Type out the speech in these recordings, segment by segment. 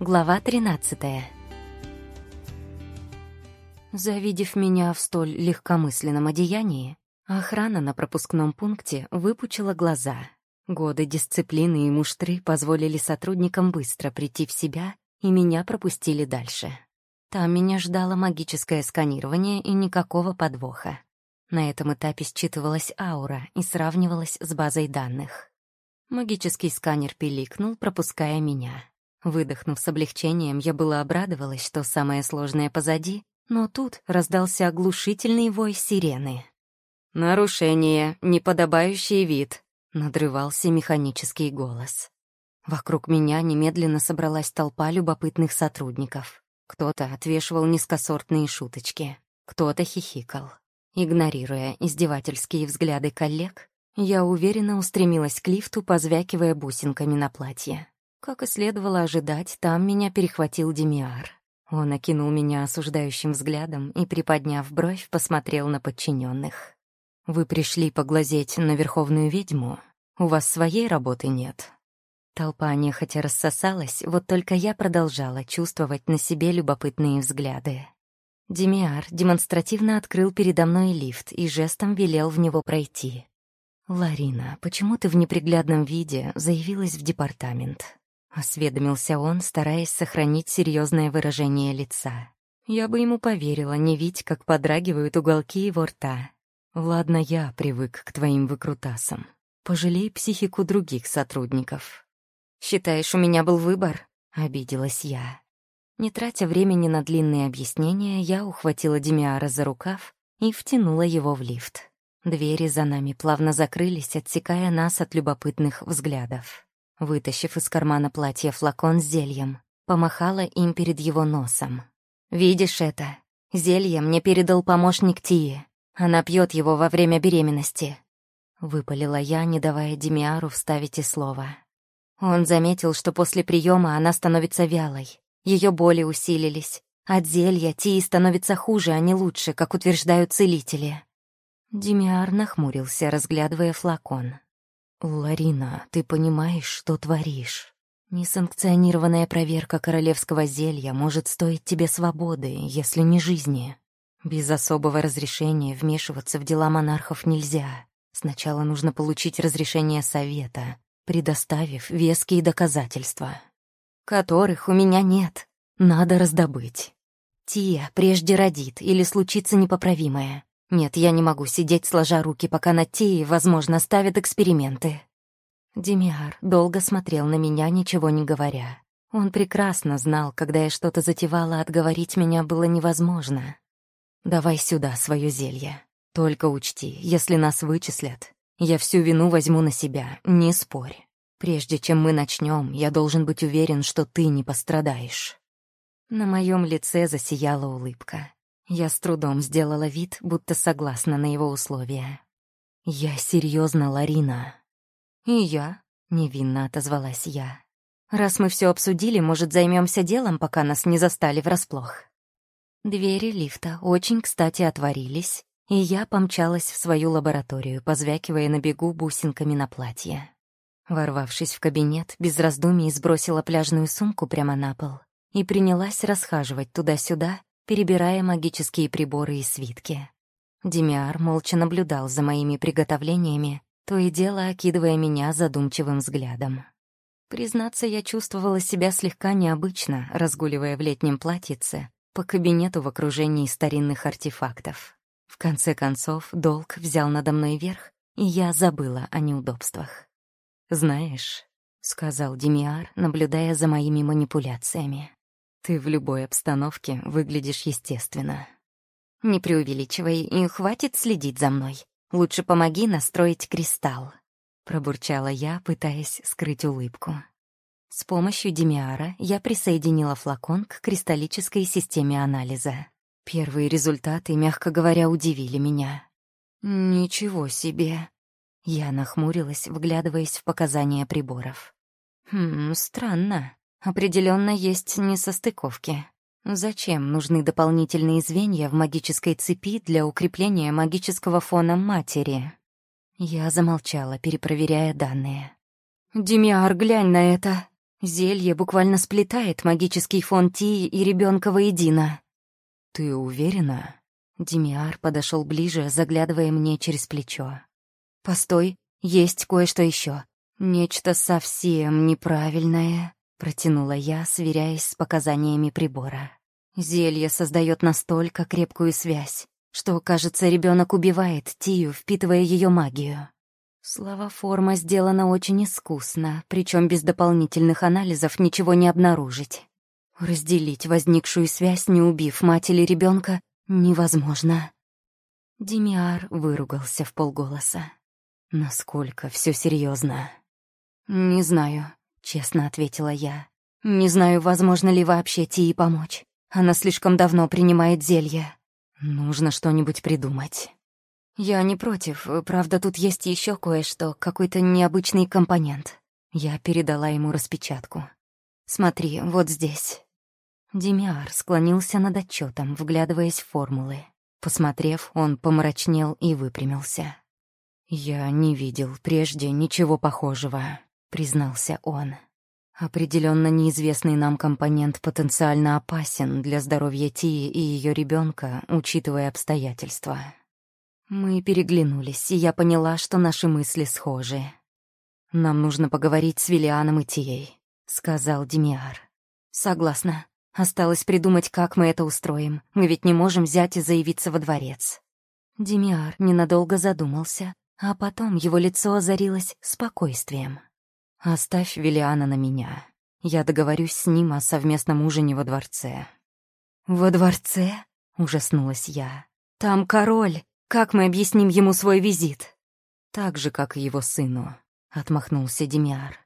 Глава 13 Завидев меня в столь легкомысленном одеянии, охрана на пропускном пункте выпучила глаза. Годы дисциплины и муштры позволили сотрудникам быстро прийти в себя, и меня пропустили дальше. Там меня ждало магическое сканирование и никакого подвоха. На этом этапе считывалась аура и сравнивалась с базой данных. Магический сканер пиликнул, пропуская меня. Выдохнув с облегчением, я была обрадовалась, что самое сложное позади, но тут раздался оглушительный вой сирены. «Нарушение, неподобающий вид», — надрывался механический голос. Вокруг меня немедленно собралась толпа любопытных сотрудников. Кто-то отвешивал низкосортные шуточки, кто-то хихикал. Игнорируя издевательские взгляды коллег, я уверенно устремилась к лифту, позвякивая бусинками на платье. Как и следовало ожидать, там меня перехватил Демиар. Он окинул меня осуждающим взглядом и, приподняв бровь, посмотрел на подчиненных. «Вы пришли поглазеть на Верховную Ведьму? У вас своей работы нет?» Толпа нехотя рассосалась, вот только я продолжала чувствовать на себе любопытные взгляды. Демиар демонстративно открыл передо мной лифт и жестом велел в него пройти. «Ларина, почему ты в неприглядном виде заявилась в департамент?» Осведомился он, стараясь сохранить серьезное выражение лица. Я бы ему поверила, не видь, как подрагивают уголки его рта. Ладно, я привык к твоим выкрутасам. Пожалей психику других сотрудников. Считаешь, у меня был выбор? Обиделась я. Не тратя времени на длинные объяснения, я ухватила Демиара за рукав и втянула его в лифт. Двери за нами плавно закрылись, отсекая нас от любопытных взглядов. Вытащив из кармана платья флакон с зельем, помахала им перед его носом. «Видишь это? Зелье мне передал помощник Тии. Она пьет его во время беременности». Выпалила я, не давая Демиару вставить и слово. Он заметил, что после приема она становится вялой. Ее боли усилились. От зелья Тии становится хуже, а не лучше, как утверждают целители. Демиар нахмурился, разглядывая флакон. «Ларина, ты понимаешь, что творишь? Несанкционированная проверка королевского зелья может стоить тебе свободы, если не жизни. Без особого разрешения вмешиваться в дела монархов нельзя. Сначала нужно получить разрешение совета, предоставив веские доказательства, которых у меня нет. Надо раздобыть. Тия прежде родит или случится непоправимое. Нет, я не могу сидеть сложа руки, пока на Тии, возможно, ставят эксперименты. Демиар долго смотрел на меня, ничего не говоря. Он прекрасно знал, когда я что-то затевала, отговорить меня было невозможно. «Давай сюда свое зелье. Только учти, если нас вычислят, я всю вину возьму на себя, не спорь. Прежде чем мы начнем, я должен быть уверен, что ты не пострадаешь». На моем лице засияла улыбка. Я с трудом сделала вид, будто согласна на его условия. «Я серьезно, Ларина». «И я», — невинно отозвалась я. «Раз мы все обсудили, может, займемся делом, пока нас не застали врасплох». Двери лифта очень кстати отворились, и я помчалась в свою лабораторию, позвякивая на бегу бусинками на платье. Ворвавшись в кабинет, без раздумий сбросила пляжную сумку прямо на пол и принялась расхаживать туда-сюда, перебирая магические приборы и свитки. Демиар молча наблюдал за моими приготовлениями, то и дело окидывая меня задумчивым взглядом. Признаться, я чувствовала себя слегка необычно, разгуливая в летнем платьице по кабинету в окружении старинных артефактов. В конце концов, долг взял надо мной верх, и я забыла о неудобствах. «Знаешь», — сказал Демиар, наблюдая за моими манипуляциями, ты в любой обстановке выглядишь естественно. Не преувеличивай и хватит следить за мной. Лучше помоги настроить кристалл. Пробурчала я, пытаясь скрыть улыбку. С помощью Демиара я присоединила флакон к кристаллической системе анализа. Первые результаты, мягко говоря, удивили меня. «Ничего себе!» Я нахмурилась, вглядываясь в показания приборов. «Хм, странно. Определенно есть несостыковки. Зачем нужны дополнительные звенья в магической цепи для укрепления магического фона матери? Я замолчала, перепроверяя данные. «Демиар, глянь на это!» Зелье буквально сплетает магический фон Тии и ребенка воедино. «Ты уверена?» Демиар подошел ближе, заглядывая мне через плечо. «Постой, есть кое-что еще. Нечто совсем неправильное», — протянула я, сверяясь с показаниями прибора. Зелье создает настолько крепкую связь, что, кажется, ребенок убивает Тию, впитывая ее магию. Слова форма сделана очень искусно, причем без дополнительных анализов ничего не обнаружить. Разделить возникшую связь, не убив мать или ребенка, невозможно. Демиар выругался в полголоса. Насколько все серьезно? Не знаю, честно ответила я. Не знаю, возможно ли вообще Тии помочь. Она слишком давно принимает зелье. Нужно что-нибудь придумать. Я не против, правда, тут есть еще кое-что, какой-то необычный компонент. Я передала ему распечатку. Смотри, вот здесь. Демиар склонился над отчетом, вглядываясь в формулы. Посмотрев, он помрачнел и выпрямился. «Я не видел прежде ничего похожего», — признался он. Определенно неизвестный нам компонент потенциально опасен для здоровья Тии и ее ребенка, учитывая обстоятельства. Мы переглянулись, и я поняла, что наши мысли схожи. «Нам нужно поговорить с Виллианом и Тией», — сказал Демиар. «Согласна. Осталось придумать, как мы это устроим. Мы ведь не можем взять и заявиться во дворец». Демиар ненадолго задумался, а потом его лицо озарилось спокойствием. «Оставь Виллиана на меня. Я договорюсь с ним о совместном ужине во дворце». «Во дворце?» — ужаснулась я. «Там король. Как мы объясним ему свой визит?» «Так же, как и его сыну», — отмахнулся Демиар.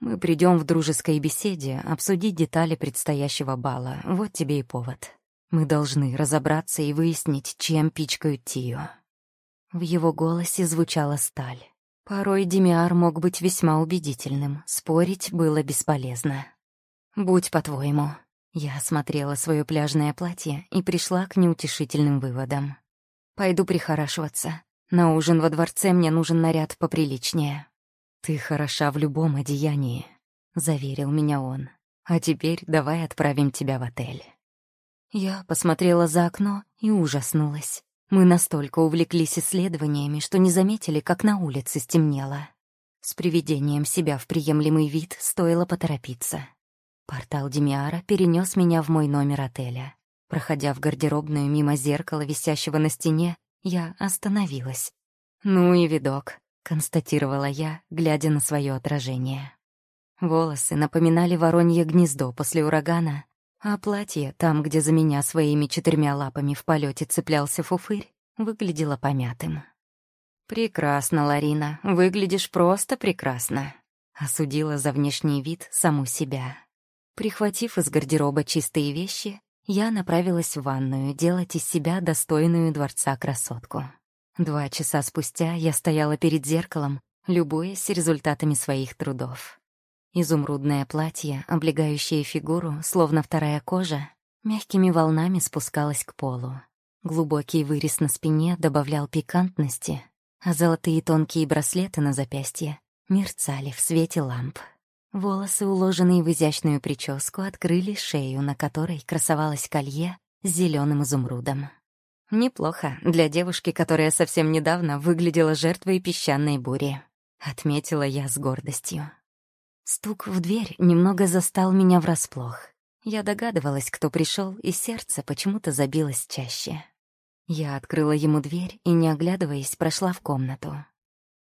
«Мы придем в дружеской беседе обсудить детали предстоящего бала. Вот тебе и повод. Мы должны разобраться и выяснить, чем пичкают Тию». В его голосе звучала сталь. Порой Демиар мог быть весьма убедительным, спорить было бесполезно. «Будь по-твоему». Я осмотрела свое пляжное платье и пришла к неутешительным выводам. «Пойду прихорашиваться. На ужин во дворце мне нужен наряд поприличнее». «Ты хороша в любом одеянии», — заверил меня он. «А теперь давай отправим тебя в отель». Я посмотрела за окно и ужаснулась. Мы настолько увлеклись исследованиями, что не заметили, как на улице стемнело. С приведением себя в приемлемый вид стоило поторопиться. Портал Демиара перенес меня в мой номер отеля. Проходя в гардеробную мимо зеркала, висящего на стене, я остановилась. «Ну и видок», — констатировала я, глядя на свое отражение. Волосы напоминали воронье гнездо после урагана, а платье, там, где за меня своими четырьмя лапами в полете цеплялся фуфырь, выглядело помятым. «Прекрасно, Ларина, выглядишь просто прекрасно», — осудила за внешний вид саму себя. Прихватив из гардероба чистые вещи, я направилась в ванную делать из себя достойную дворца красотку. Два часа спустя я стояла перед зеркалом, любуясь результатами своих трудов. Изумрудное платье, облегающее фигуру, словно вторая кожа, мягкими волнами спускалось к полу. Глубокий вырез на спине добавлял пикантности, а золотые тонкие браслеты на запястье мерцали в свете ламп. Волосы, уложенные в изящную прическу, открыли шею, на которой красовалось колье с зеленым изумрудом. Неплохо для девушки, которая совсем недавно выглядела жертвой песчаной бури. Отметила я с гордостью. Стук в дверь немного застал меня врасплох. Я догадывалась, кто пришел, и сердце почему-то забилось чаще. Я открыла ему дверь и, не оглядываясь, прошла в комнату.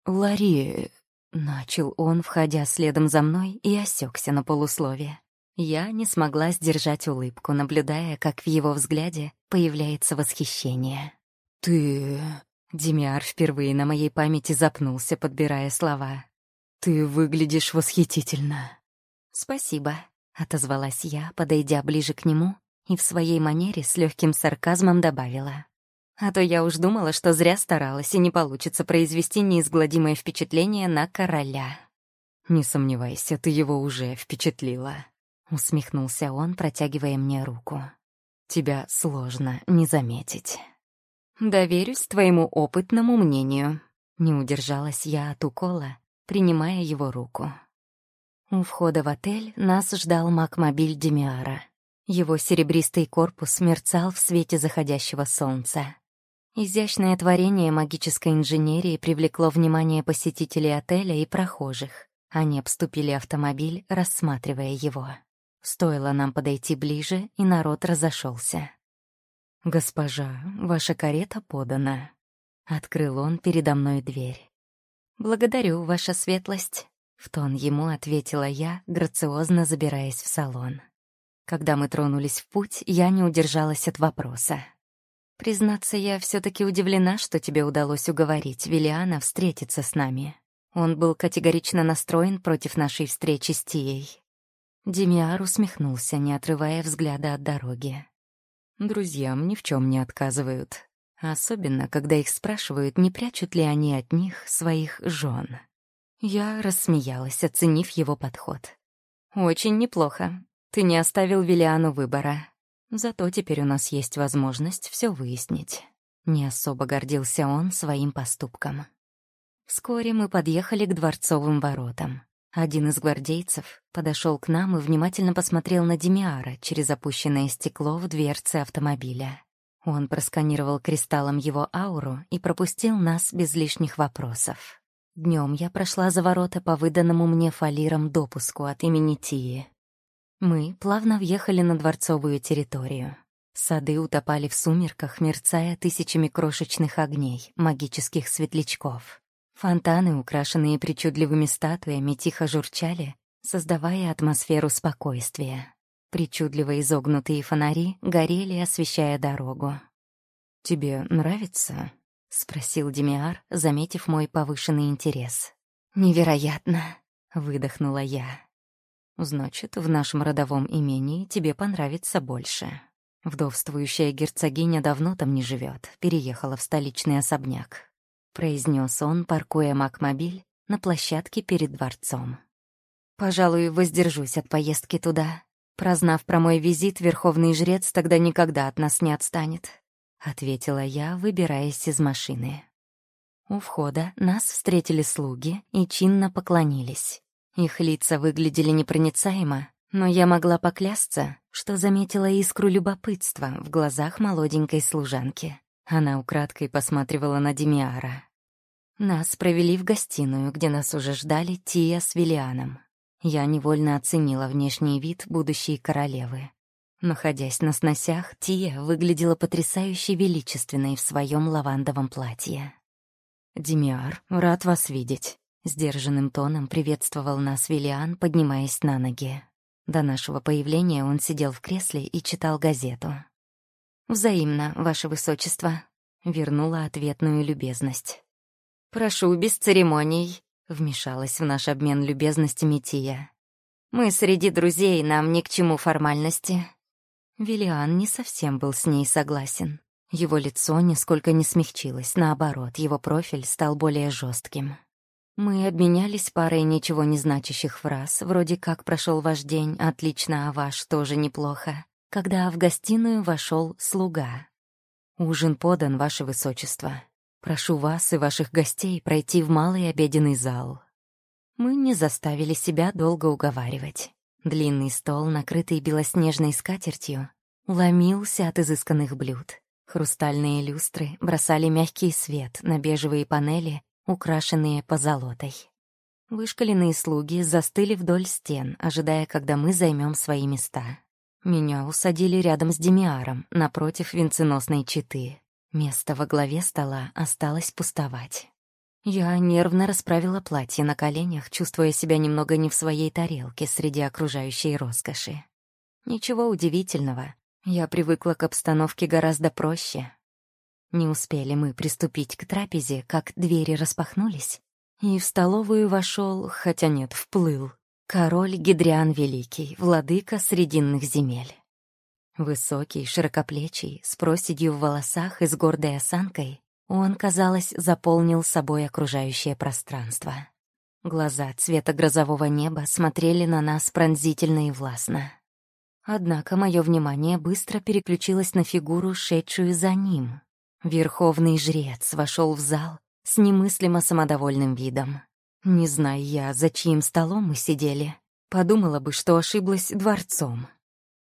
«Ларри...» — начал он, входя следом за мной, и осекся на полусловие. Я не смогла сдержать улыбку, наблюдая, как в его взгляде появляется восхищение. «Ты...» Демиар впервые на моей памяти запнулся, подбирая слова. «Ты выглядишь восхитительно». «Спасибо», — отозвалась я, подойдя ближе к нему, и в своей манере с легким сарказмом добавила. «А то я уж думала, что зря старалась, и не получится произвести неизгладимое впечатление на короля». «Не сомневайся, ты его уже впечатлила», — усмехнулся он, протягивая мне руку. «Тебя сложно не заметить». «Доверюсь твоему опытному мнению», — не удержалась я от укола, принимая его руку. У входа в отель нас ждал Макмобиль Демиара. Его серебристый корпус мерцал в свете заходящего солнца. Изящное творение магической инженерии привлекло внимание посетителей отеля и прохожих. Они обступили автомобиль, рассматривая его. Стоило нам подойти ближе, и народ разошелся. «Госпожа, ваша карета подана». Открыл он передо мной дверь. «Благодарю, ваша светлость», — в тон ему ответила я, грациозно забираясь в салон. Когда мы тронулись в путь, я не удержалась от вопроса. «Признаться, я все таки удивлена, что тебе удалось уговорить Виллиана встретиться с нами. Он был категорично настроен против нашей встречи с Тией». Демиар усмехнулся, не отрывая взгляда от дороги. Друзьям ни в чем не отказывают. Особенно, когда их спрашивают, не прячут ли они от них своих жен. Я рассмеялась, оценив его подход. «Очень неплохо. Ты не оставил Виллиану выбора. Зато теперь у нас есть возможность все выяснить». Не особо гордился он своим поступком. Вскоре мы подъехали к дворцовым воротам. Один из гвардейцев подошел к нам и внимательно посмотрел на Демиара через опущенное стекло в дверце автомобиля. Он просканировал кристаллом его ауру и пропустил нас без лишних вопросов. Днем я прошла за ворота по выданному мне фалирам допуску от имени Тии. Мы плавно въехали на дворцовую территорию. Сады утопали в сумерках, мерцая тысячами крошечных огней, магических светлячков. Фонтаны, украшенные причудливыми статуями, тихо журчали, создавая атмосферу спокойствия. Причудливо изогнутые фонари горели, освещая дорогу. «Тебе нравится?» — спросил Демиар, заметив мой повышенный интерес. «Невероятно!» — выдохнула я. «Значит, в нашем родовом имении тебе понравится больше. Вдовствующая герцогиня давно там не живет, переехала в столичный особняк произнес он, паркуя Макмобиль на площадке перед дворцом. «Пожалуй, воздержусь от поездки туда. Прознав про мой визит, верховный жрец тогда никогда от нас не отстанет», — ответила я, выбираясь из машины. У входа нас встретили слуги и чинно поклонились. Их лица выглядели непроницаемо, но я могла поклясться, что заметила искру любопытства в глазах молоденькой служанки. Она украдкой посматривала на Демиара. Нас провели в гостиную, где нас уже ждали Тия с Виллианом. Я невольно оценила внешний вид будущей королевы. Находясь на сносях, Тия выглядела потрясающе величественной в своем лавандовом платье. «Демиар, рад вас видеть», — сдержанным тоном приветствовал нас Виллиан, поднимаясь на ноги. До нашего появления он сидел в кресле и читал газету. «Взаимно, ваше высочество», — вернула ответную любезность. «Прошу, без церемоний», — вмешалась в наш обмен любезностями Тия. «Мы среди друзей, нам ни к чему формальности». Виллиан не совсем был с ней согласен. Его лицо нисколько не смягчилось, наоборот, его профиль стал более жестким. Мы обменялись парой ничего не значащих фраз, вроде как прошел ваш день, отлично, а ваш тоже неплохо, когда в гостиную вошел слуга. «Ужин подан, ваше высочество», Прошу вас и ваших гостей пройти в малый обеденный зал. Мы не заставили себя долго уговаривать. Длинный стол, накрытый белоснежной скатертью, ломился от изысканных блюд. Хрустальные люстры бросали мягкий свет на бежевые панели, украшенные позолотой. Вышкаленные слуги застыли вдоль стен, ожидая, когда мы займем свои места. Меня усадили рядом с Демиаром, напротив венценосной четы. Место во главе стола осталось пустовать. Я нервно расправила платье на коленях, чувствуя себя немного не в своей тарелке среди окружающей роскоши. Ничего удивительного. Я привыкла к обстановке гораздо проще. Не успели мы приступить к трапезе, как двери распахнулись, и в столовую вошел, хотя нет, вплыл, король Гидриан Великий, владыка Срединных земель. Высокий, широкоплечий, с проседью в волосах и с гордой осанкой, он, казалось, заполнил собой окружающее пространство. Глаза цвета грозового неба смотрели на нас пронзительно и властно. Однако мое внимание быстро переключилось на фигуру, шедшую за ним. Верховный жрец вошел в зал с немыслимо самодовольным видом. Не знаю я, за чьим столом мы сидели, Подумала бы, что ошиблась дворцом.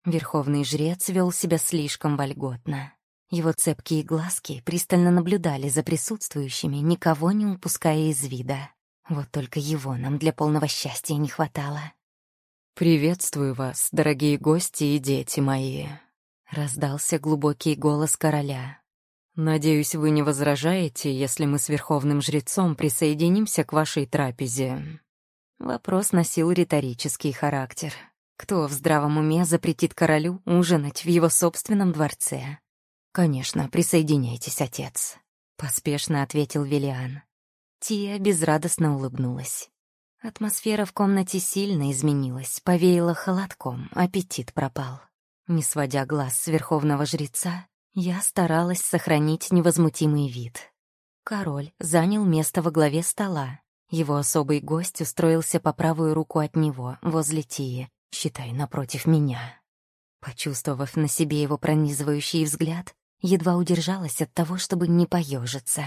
Верховный жрец вел себя слишком вольготно. Его цепкие глазки пристально наблюдали за присутствующими, никого не упуская из вида. Вот только его нам для полного счастья не хватало. «Приветствую вас, дорогие гости и дети мои», — раздался глубокий голос короля. «Надеюсь, вы не возражаете, если мы с верховным жрецом присоединимся к вашей трапезе». Вопрос носил риторический характер. Кто в здравом уме запретит королю ужинать в его собственном дворце? «Конечно, присоединяйтесь, отец», — поспешно ответил Велиан. Тия безрадостно улыбнулась. Атмосфера в комнате сильно изменилась, повеяла холодком, аппетит пропал. Не сводя глаз с верховного жреца, я старалась сохранить невозмутимый вид. Король занял место во главе стола, его особый гость устроился по правую руку от него, возле Тии, считай, напротив меня. Почувствовав на себе его пронизывающий взгляд, едва удержалась от того, чтобы не поежиться.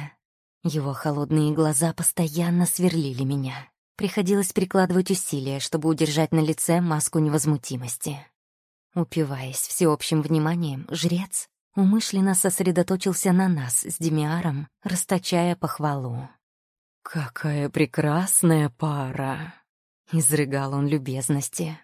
Его холодные глаза постоянно сверлили меня. Приходилось прикладывать усилия, чтобы удержать на лице маску невозмутимости. Упиваясь всеобщим вниманием, жрец умышленно сосредоточился на нас с Демиаром, расточая похвалу. «Какая прекрасная пара!» — изрыгал он любезности.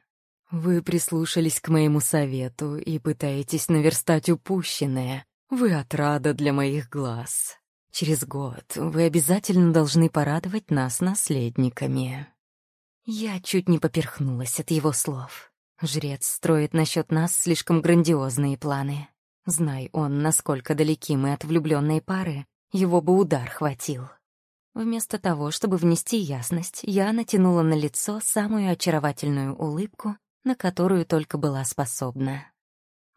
«Вы прислушались к моему совету и пытаетесь наверстать упущенное. Вы отрада для моих глаз. Через год вы обязательно должны порадовать нас наследниками». Я чуть не поперхнулась от его слов. Жрец строит насчет нас слишком грандиозные планы. Знай он, насколько далеки мы от влюбленной пары, его бы удар хватил. Вместо того, чтобы внести ясность, я натянула на лицо самую очаровательную улыбку, на которую только была способна.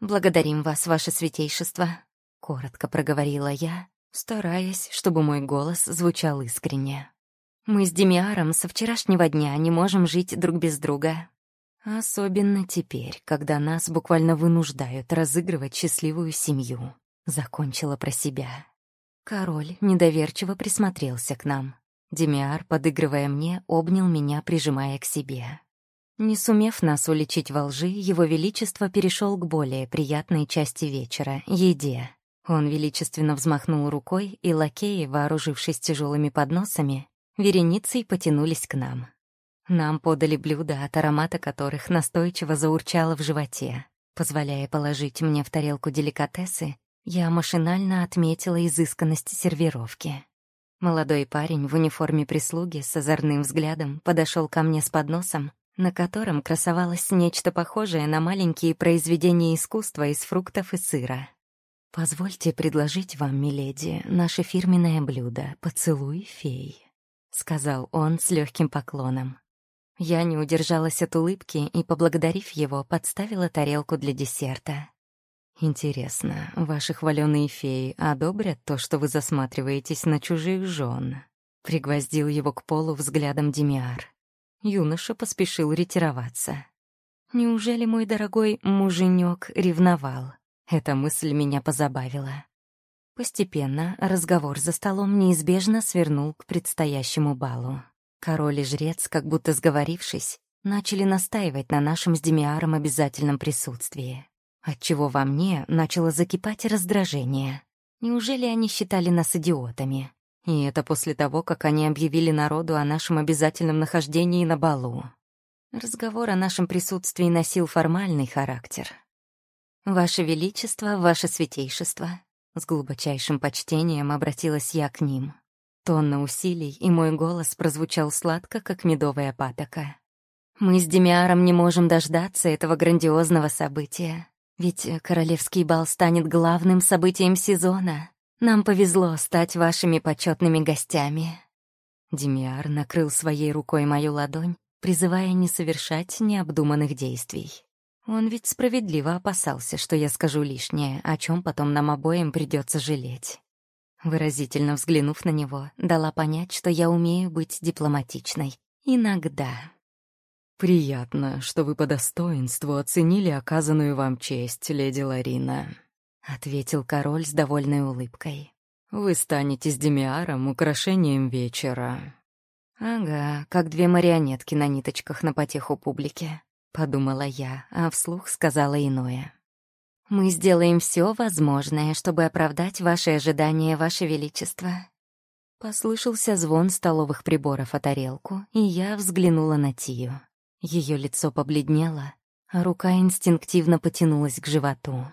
«Благодарим вас, ваше святейшество», — коротко проговорила я, стараясь, чтобы мой голос звучал искренне. «Мы с Демиаром со вчерашнего дня не можем жить друг без друга. Особенно теперь, когда нас буквально вынуждают разыгрывать счастливую семью», — закончила про себя. Король недоверчиво присмотрелся к нам. Демиар, подыгрывая мне, обнял меня, прижимая к себе. Не сумев нас уличить во лжи, его величество перешел к более приятной части вечера — еде. Он величественно взмахнул рукой, и лакеи, вооружившись тяжелыми подносами, вереницей потянулись к нам. Нам подали блюда, от аромата которых настойчиво заурчало в животе, позволяя положить мне в тарелку деликатесы я машинально отметила изысканность сервировки. Молодой парень в униформе прислуги с озорным взглядом подошел ко мне с подносом, на котором красовалось нечто похожее на маленькие произведения искусства из фруктов и сыра. «Позвольте предложить вам, миледи, наше фирменное блюдо — поцелуй фей», — сказал он с легким поклоном. Я не удержалась от улыбки и, поблагодарив его, подставила тарелку для десерта. «Интересно, ваши хваленые феи одобрят то, что вы засматриваетесь на чужих жен?» Пригвоздил его к полу взглядом Демиар. Юноша поспешил ретироваться. «Неужели мой дорогой муженек ревновал?» Эта мысль меня позабавила. Постепенно разговор за столом неизбежно свернул к предстоящему балу. Король и жрец, как будто сговорившись, начали настаивать на нашем с Демиаром обязательном присутствии отчего во мне начало закипать раздражение. Неужели они считали нас идиотами? И это после того, как они объявили народу о нашем обязательном нахождении на балу. Разговор о нашем присутствии носил формальный характер. «Ваше Величество, Ваше Святейшество», — с глубочайшим почтением обратилась я к ним. Тонна усилий, и мой голос прозвучал сладко, как медовая патока. «Мы с Демиаром не можем дождаться этого грандиозного события. Ведь королевский бал станет главным событием сезона. Нам повезло стать вашими почетными гостями». Демиар накрыл своей рукой мою ладонь, призывая не совершать необдуманных действий. Он ведь справедливо опасался, что я скажу лишнее, о чем потом нам обоим придется жалеть. Выразительно взглянув на него, дала понять, что я умею быть дипломатичной. Иногда. «Приятно, что вы по достоинству оценили оказанную вам честь, леди Ларина», — ответил король с довольной улыбкой. «Вы станете с Демиаром украшением вечера». «Ага, как две марионетки на ниточках на потеху публики», — подумала я, а вслух сказала иное. «Мы сделаем все возможное, чтобы оправдать ваши ожидания, ваше величество». Послышался звон столовых приборов о тарелку, и я взглянула на Тию. Ее лицо побледнело, а рука инстинктивно потянулась к животу.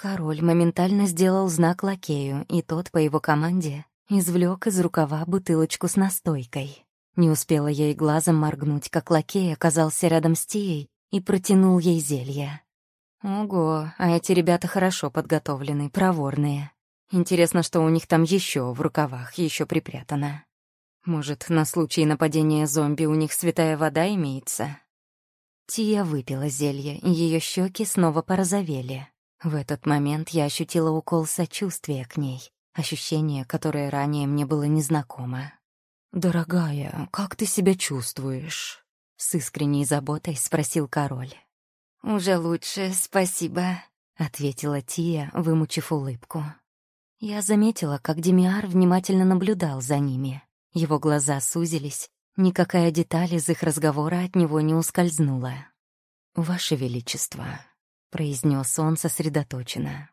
Король моментально сделал знак лакею, и тот, по его команде, извлек из рукава бутылочку с настойкой. Не успела и глазом моргнуть, как лакей оказался рядом с Тией и протянул ей зелье. Ого, а эти ребята хорошо подготовлены, проворные. Интересно, что у них там еще в рукавах, еще припрятано. Может, на случай нападения зомби у них святая вода имеется? Тия выпила зелье, и ее щеки снова порозовели. В этот момент я ощутила укол сочувствия к ней ощущение, которое ранее мне было незнакомо. «Дорогая, как ты себя чувствуешь?» — с искренней заботой спросил король. «Уже лучше, спасибо», — ответила Тия, вымучив улыбку. Я заметила, как Демиар внимательно наблюдал за ними. Его глаза сузились, никакая деталь из их разговора от него не ускользнула. «Ваше Величество», — произнес он сосредоточенно.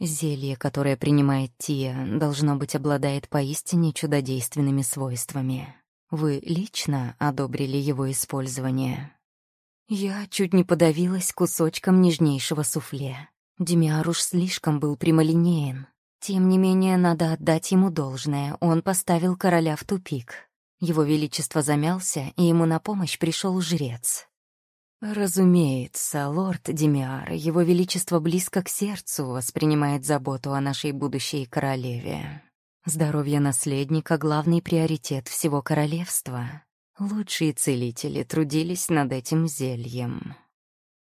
Зелье, которое принимает Тия, должно быть, обладает поистине чудодейственными свойствами. Вы лично одобрили его использование? Я чуть не подавилась кусочком нежнейшего суфле. Демиар уж слишком был прямолинеен. Тем не менее, надо отдать ему должное, он поставил короля в тупик. Его величество замялся, и ему на помощь пришел жрец. «Разумеется, лорд Демиар, его величество близко к сердцу воспринимает заботу о нашей будущей королеве. Здоровье наследника — главный приоритет всего королевства. Лучшие целители трудились над этим зельем».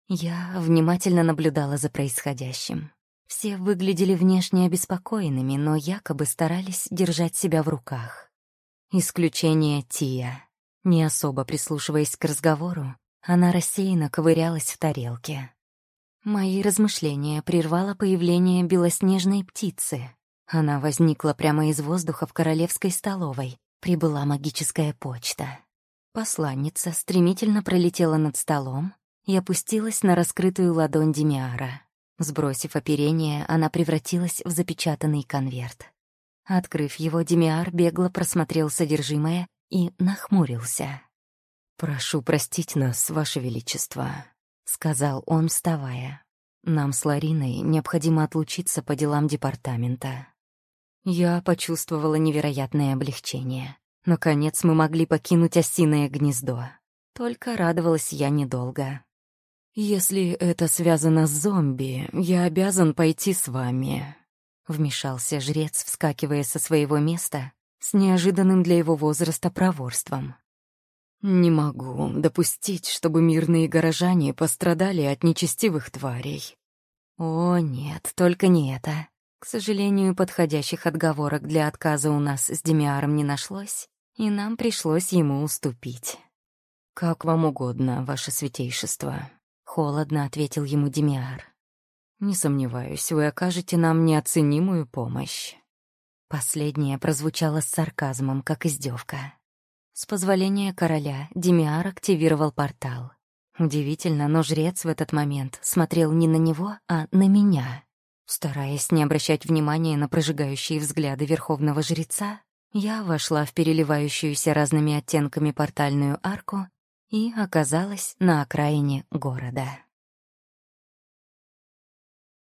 Я внимательно наблюдала за происходящим. Все выглядели внешне обеспокоенными, но якобы старались держать себя в руках. Исключение Тия. Не особо прислушиваясь к разговору, она рассеянно ковырялась в тарелке. Мои размышления прервало появление белоснежной птицы. Она возникла прямо из воздуха в королевской столовой. Прибыла магическая почта. Посланница стремительно пролетела над столом и опустилась на раскрытую ладонь Демиара. Сбросив оперение, она превратилась в запечатанный конверт. Открыв его, Демиар бегло просмотрел содержимое и нахмурился. «Прошу простить нас, Ваше Величество», — сказал он, вставая. «Нам с Лариной необходимо отлучиться по делам департамента». Я почувствовала невероятное облегчение. Наконец мы могли покинуть осиное гнездо. Только радовалась я недолго. «Если это связано с зомби, я обязан пойти с вами», — вмешался жрец, вскакивая со своего места с неожиданным для его возраста проворством. Не могу допустить, чтобы мирные горожане пострадали от нечестивых тварей. О, нет, только не это. К сожалению, подходящих отговорок для отказа у нас с Демиаром не нашлось, и нам пришлось ему уступить. «Как вам угодно, ваше святейшество», — холодно ответил ему Демиар. «Не сомневаюсь, вы окажете нам неоценимую помощь». Последнее прозвучало с сарказмом, как издевка. С позволения короля Демиар активировал портал. Удивительно, но жрец в этот момент смотрел не на него, а на меня. Стараясь не обращать внимания на прожигающие взгляды верховного жреца, я вошла в переливающуюся разными оттенками портальную арку и оказалась на окраине города.